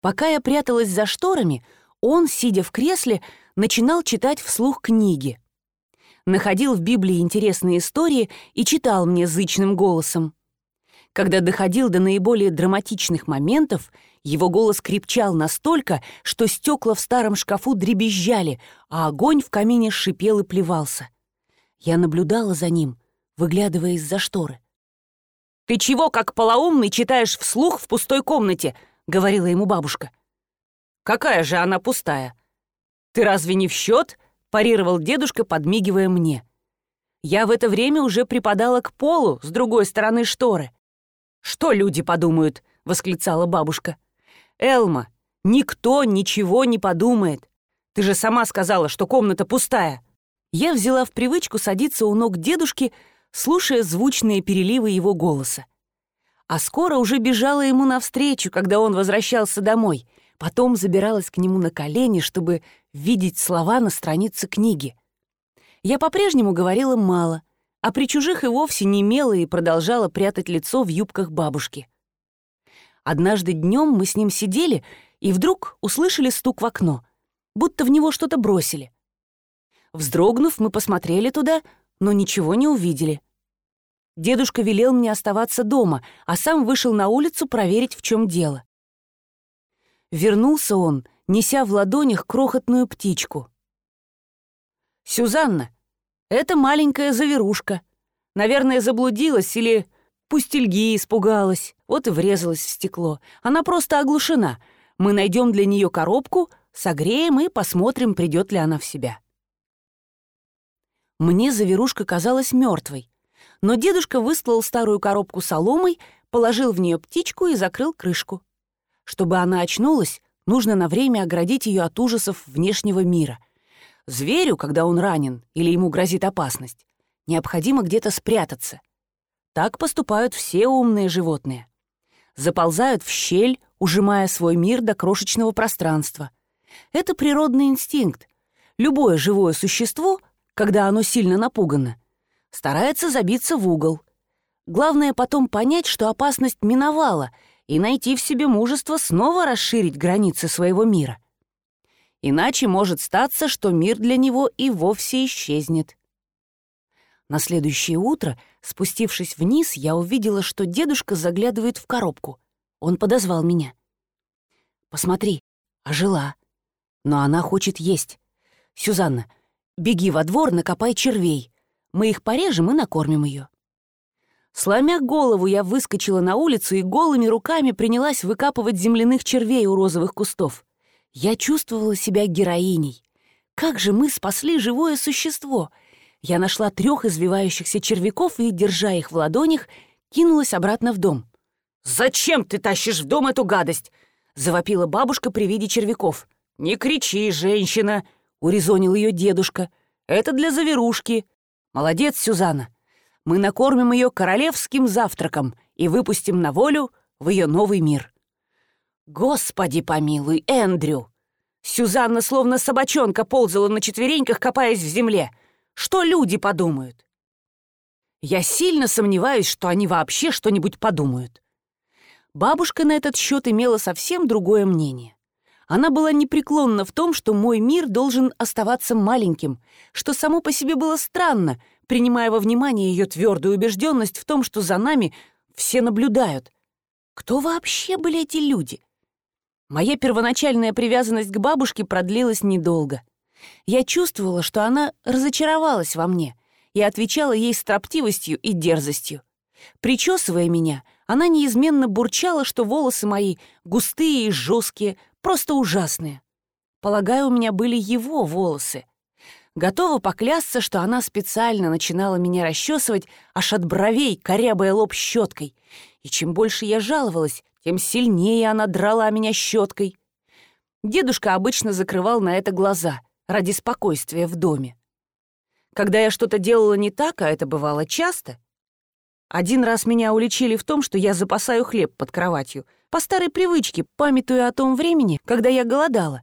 S1: Пока я пряталась за шторами, он, сидя в кресле, начинал читать вслух книги. Находил в Библии интересные истории и читал мне зычным голосом. Когда доходил до наиболее драматичных моментов, его голос крепчал настолько, что стекла в старом шкафу дребезжали, а огонь в камине шипел и плевался. Я наблюдала за ним, выглядывая из-за шторы. «Ты чего, как полоумный, читаешь вслух в пустой комнате?» — говорила ему бабушка. «Какая же она пустая?» «Ты разве не в счет?» — парировал дедушка, подмигивая мне. Я в это время уже припадала к полу с другой стороны шторы. «Что люди подумают?» — восклицала бабушка. «Элма, никто ничего не подумает. Ты же сама сказала, что комната пустая». Я взяла в привычку садиться у ног дедушки, слушая звучные переливы его голоса. А скоро уже бежала ему навстречу, когда он возвращался домой. Потом забиралась к нему на колени, чтобы видеть слова на странице книги. Я по-прежнему говорила мало, а при чужих и вовсе не имела и продолжала прятать лицо в юбках бабушки. Однажды днем мы с ним сидели и вдруг услышали стук в окно, будто в него что-то бросили. Вздрогнув, мы посмотрели туда, но ничего не увидели. Дедушка велел мне оставаться дома, а сам вышел на улицу проверить, в чем дело. Вернулся он, неся в ладонях крохотную птичку. «Сюзанна, это маленькая заверушка. Наверное, заблудилась или пустельги испугалась, вот и врезалась в стекло. Она просто оглушена. Мы найдем для нее коробку, согреем и посмотрим, придет ли она в себя». Мне заверушка казалась мертвой, но дедушка выстлал старую коробку соломой, положил в нее птичку и закрыл крышку. Чтобы она очнулась, нужно на время оградить ее от ужасов внешнего мира. Зверю, когда он ранен или ему грозит опасность, необходимо где-то спрятаться. Так поступают все умные животные. Заползают в щель, ужимая свой мир до крошечного пространства. Это природный инстинкт. Любое живое существо — когда оно сильно напугано, старается забиться в угол. Главное потом понять, что опасность миновала, и найти в себе мужество снова расширить границы своего мира. Иначе может статься, что мир для него и вовсе исчезнет. На следующее утро, спустившись вниз, я увидела, что дедушка заглядывает в коробку. Он подозвал меня. «Посмотри, ожила. Но она хочет есть. Сюзанна, Беги во двор, накопай червей. Мы их порежем и накормим ее. Сломя голову, я выскочила на улицу и голыми руками принялась выкапывать земляных червей у розовых кустов. Я чувствовала себя героиней. Как же мы спасли живое существо! Я нашла трех извивающихся червяков и, держа их в ладонях, кинулась обратно в дом. «Зачем ты тащишь в дом эту гадость?» — завопила бабушка при виде червяков. «Не кричи, женщина!» — урезонил ее дедушка. «Это для заверушки. Молодец, Сюзанна. Мы накормим ее королевским завтраком и выпустим на волю в ее новый мир». «Господи помилуй, Эндрю!» Сюзанна словно собачонка ползала на четвереньках, копаясь в земле. Что люди подумают? Я сильно сомневаюсь, что они вообще что-нибудь подумают. Бабушка на этот счет имела совсем другое мнение. Она была непреклонна в том, что мой мир должен оставаться маленьким, что само по себе было странно, принимая во внимание ее твердую убежденность в том, что за нами все наблюдают. Кто вообще были эти люди? Моя первоначальная привязанность к бабушке продлилась недолго. Я чувствовала, что она разочаровалась во мне и отвечала ей строптивостью и дерзостью. Причесывая меня, она неизменно бурчала, что волосы мои густые и жесткие, просто ужасные. Полагаю, у меня были его волосы. Готова поклясться, что она специально начинала меня расчесывать аж от бровей, корябая лоб щеткой. И чем больше я жаловалась, тем сильнее она драла меня щеткой. Дедушка обычно закрывал на это глаза ради спокойствия в доме. Когда я что-то делала не так, а это бывало часто, один раз меня уличили в том, что я запасаю хлеб под кроватью, по старой привычке, памятуя о том времени, когда я голодала.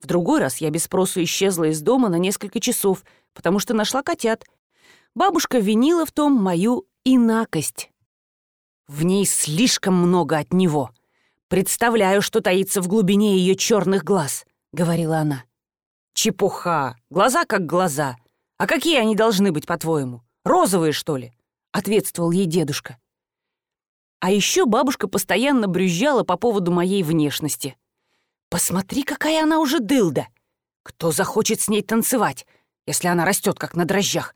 S1: В другой раз я без спросу исчезла из дома на несколько часов, потому что нашла котят. Бабушка винила в том мою инакость. В ней слишком много от него. Представляю, что таится в глубине ее черных глаз, говорила она. Чепуха, глаза как глаза. А какие они должны быть, по-твоему? Розовые, что ли? ответствовал ей дедушка. А еще бабушка постоянно брюзжала по поводу моей внешности. «Посмотри, какая она уже дылда! Кто захочет с ней танцевать, если она растет как на дрожжах?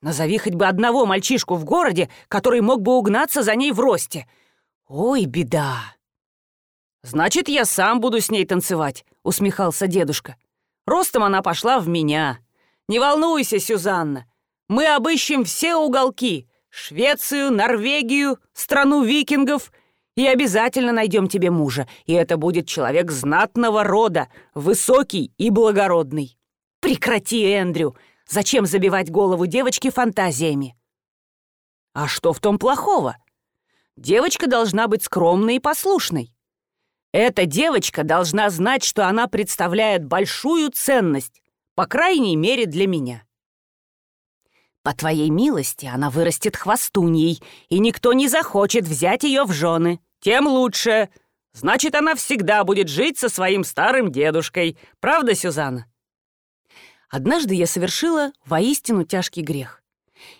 S1: Назови хоть бы одного мальчишку в городе, который мог бы угнаться за ней в росте. Ой, беда!» «Значит, я сам буду с ней танцевать», — усмехался дедушка. «Ростом она пошла в меня. Не волнуйся, Сюзанна, мы обыщем все уголки, Швецию, Норвегию, страну викингов, и обязательно найдем тебе мужа, и это будет человек знатного рода, высокий и благородный. Прекрати, Эндрю! Зачем забивать голову девочки фантазиями? А что в том плохого? Девочка должна быть скромной и послушной. Эта девочка должна знать, что она представляет большую ценность, по крайней мере для меня. По твоей милости она вырастет хвостуньей, и никто не захочет взять ее в жены. Тем лучше. Значит, она всегда будет жить со своим старым дедушкой. Правда, Сюзанна? Однажды я совершила воистину тяжкий грех.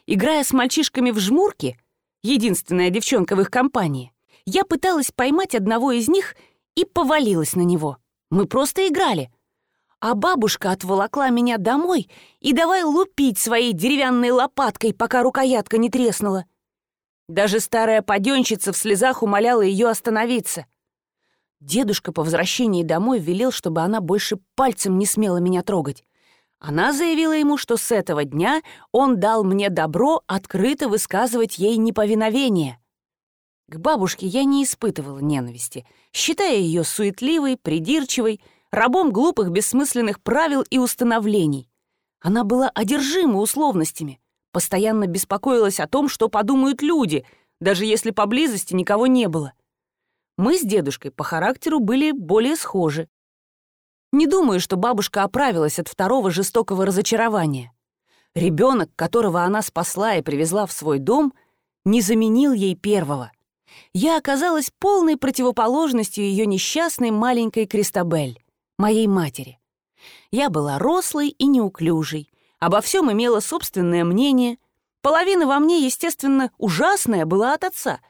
S1: Играя с мальчишками в жмурки, единственная девчонка в их компании, я пыталась поймать одного из них и повалилась на него. Мы просто играли — а бабушка отволокла меня домой и давай лупить своей деревянной лопаткой, пока рукоятка не треснула. Даже старая паденщица в слезах умоляла ее остановиться. Дедушка по возвращении домой велел, чтобы она больше пальцем не смела меня трогать. Она заявила ему, что с этого дня он дал мне добро открыто высказывать ей неповиновение. К бабушке я не испытывала ненависти, считая ее суетливой, придирчивой, рабом глупых бессмысленных правил и установлений. Она была одержима условностями, постоянно беспокоилась о том, что подумают люди, даже если поблизости никого не было. Мы с дедушкой по характеру были более схожи. Не думаю, что бабушка оправилась от второго жестокого разочарования. Ребенок, которого она спасла и привезла в свой дом, не заменил ей первого. Я оказалась полной противоположностью ее несчастной маленькой Кристабель моей матери. Я была рослой и неуклюжей, обо всем имела собственное мнение. Половина во мне, естественно, ужасная была от отца,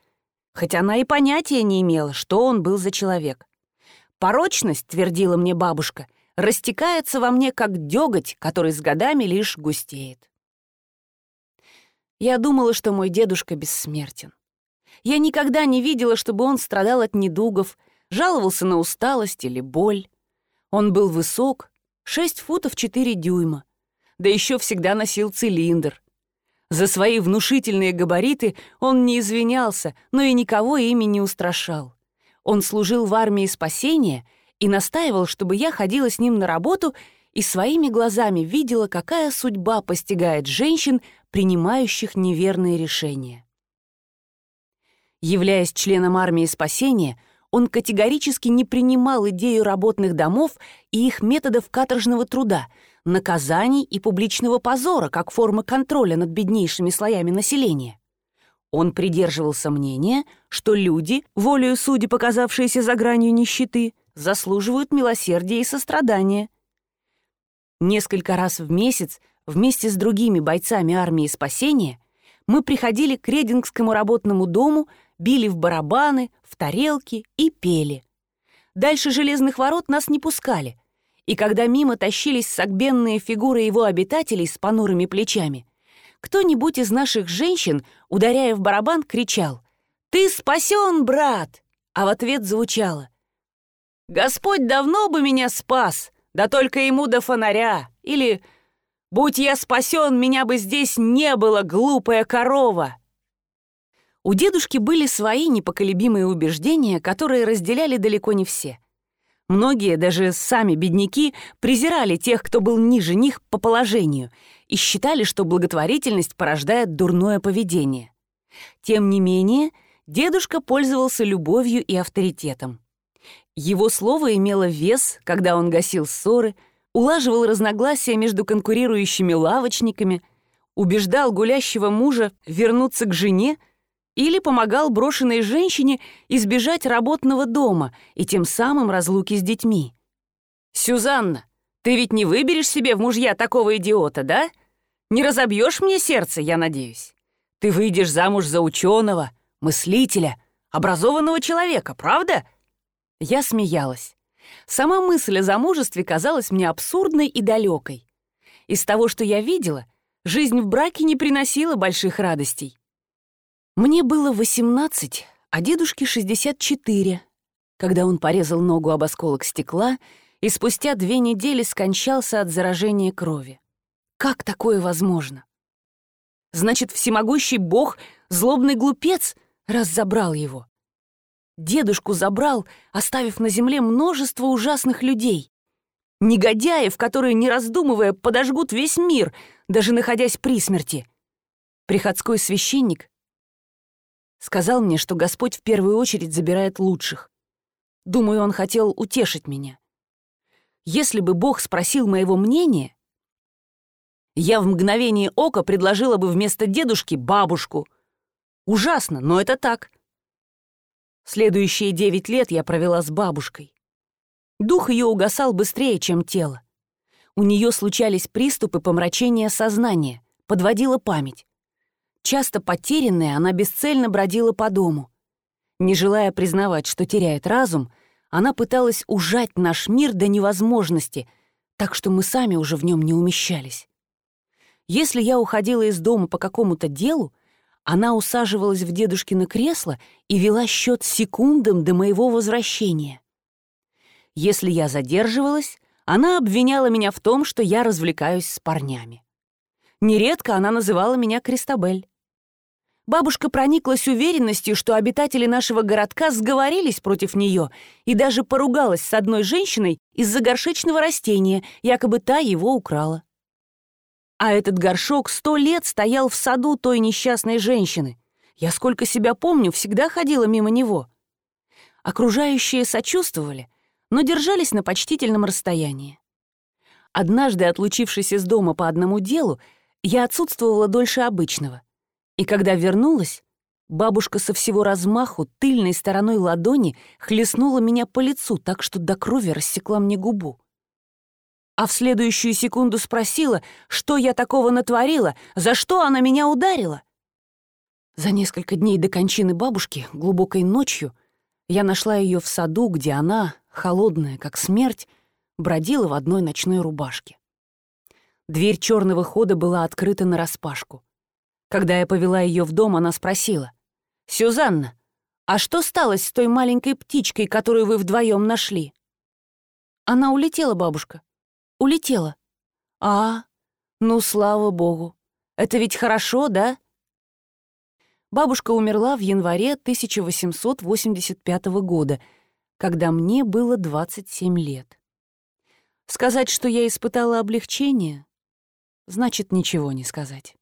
S1: хоть она и понятия не имела, что он был за человек. Порочность, твердила мне бабушка, растекается во мне, как деготь, который с годами лишь густеет. Я думала, что мой дедушка бессмертен. Я никогда не видела, чтобы он страдал от недугов, жаловался на усталость или боль. Он был высок, 6 футов 4 дюйма, да еще всегда носил цилиндр. За свои внушительные габариты он не извинялся, но и никого ими не устрашал. Он служил в армии спасения и настаивал, чтобы я ходила с ним на работу и своими глазами видела, какая судьба постигает женщин, принимающих неверные решения. Являясь членом армии спасения, он категорически не принимал идею работных домов и их методов каторжного труда, наказаний и публичного позора как формы контроля над беднейшими слоями населения. Он придерживался мнения, что люди, волею судьи, показавшиеся за гранью нищеты, заслуживают милосердия и сострадания. Несколько раз в месяц вместе с другими бойцами армии спасения мы приходили к Редингскому работному дому, били в барабаны, в тарелки и пели. Дальше железных ворот нас не пускали, и когда мимо тащились согбенные фигуры его обитателей с понурыми плечами, кто-нибудь из наших женщин, ударяя в барабан, кричал «Ты спасен, брат!» А в ответ звучало «Господь давно бы меня спас, да только ему до фонаря!» Или «Будь я спасен, меня бы здесь не было, глупая корова!» У дедушки были свои непоколебимые убеждения, которые разделяли далеко не все. Многие, даже сами бедняки, презирали тех, кто был ниже них по положению, и считали, что благотворительность порождает дурное поведение. Тем не менее, дедушка пользовался любовью и авторитетом. Его слово имело вес, когда он гасил ссоры, улаживал разногласия между конкурирующими лавочниками, убеждал гулящего мужа вернуться к жене или помогал брошенной женщине избежать работного дома и тем самым разлуки с детьми. «Сюзанна, ты ведь не выберешь себе в мужья такого идиота, да? Не разобьешь мне сердце, я надеюсь. Ты выйдешь замуж за ученого, мыслителя, образованного человека, правда?» Я смеялась. Сама мысль о замужестве казалась мне абсурдной и далекой. Из того, что я видела, жизнь в браке не приносила больших радостей. Мне было 18, а дедушке 64, когда он порезал ногу об осколок стекла и спустя две недели скончался от заражения крови. Как такое возможно? Значит, всемогущий бог — злобный глупец, раз забрал его. Дедушку забрал, оставив на земле множество ужасных людей. Негодяев, которые, не раздумывая, подожгут весь мир, даже находясь при смерти. Приходской священник Сказал мне, что Господь в первую очередь забирает лучших. Думаю, он хотел утешить меня. Если бы Бог спросил моего мнения, я в мгновение ока предложила бы вместо дедушки бабушку. Ужасно, но это так. Следующие девять лет я провела с бабушкой. Дух ее угасал быстрее, чем тело. У нее случались приступы помрачения сознания, подводила память. Часто потерянная, она бесцельно бродила по дому. Не желая признавать, что теряет разум, она пыталась ужать наш мир до невозможности, так что мы сами уже в нем не умещались. Если я уходила из дома по какому-то делу, она усаживалась в дедушкино кресло и вела счет секундам до моего возвращения. Если я задерживалась, она обвиняла меня в том, что я развлекаюсь с парнями. Нередко она называла меня Кристабель. Бабушка прониклась уверенностью, что обитатели нашего городка сговорились против нее и даже поругалась с одной женщиной из-за горшечного растения, якобы та его украла. А этот горшок сто лет стоял в саду той несчастной женщины. Я сколько себя помню, всегда ходила мимо него. Окружающие сочувствовали, но держались на почтительном расстоянии. Однажды, отлучившись из дома по одному делу, я отсутствовала дольше обычного — и когда вернулась, бабушка со всего размаху тыльной стороной ладони хлестнула меня по лицу так, что до крови рассекла мне губу. А в следующую секунду спросила, что я такого натворила, за что она меня ударила. За несколько дней до кончины бабушки, глубокой ночью, я нашла ее в саду, где она, холодная, как смерть, бродила в одной ночной рубашке. Дверь черного хода была открыта нараспашку. Когда я повела ее в дом, она спросила. «Сюзанна, а что стало с той маленькой птичкой, которую вы вдвоем нашли?» «Она улетела, бабушка. Улетела». «А, ну, слава богу. Это ведь хорошо, да?» Бабушка умерла в январе 1885 года, когда мне было 27 лет. Сказать, что я испытала облегчение, значит ничего не сказать.